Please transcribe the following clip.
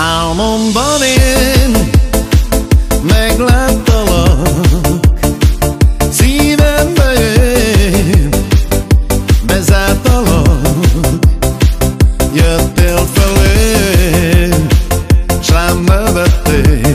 Álmomban én megláttalak Szívembe én bezártalak. Jöttél felém, s rám nevettél.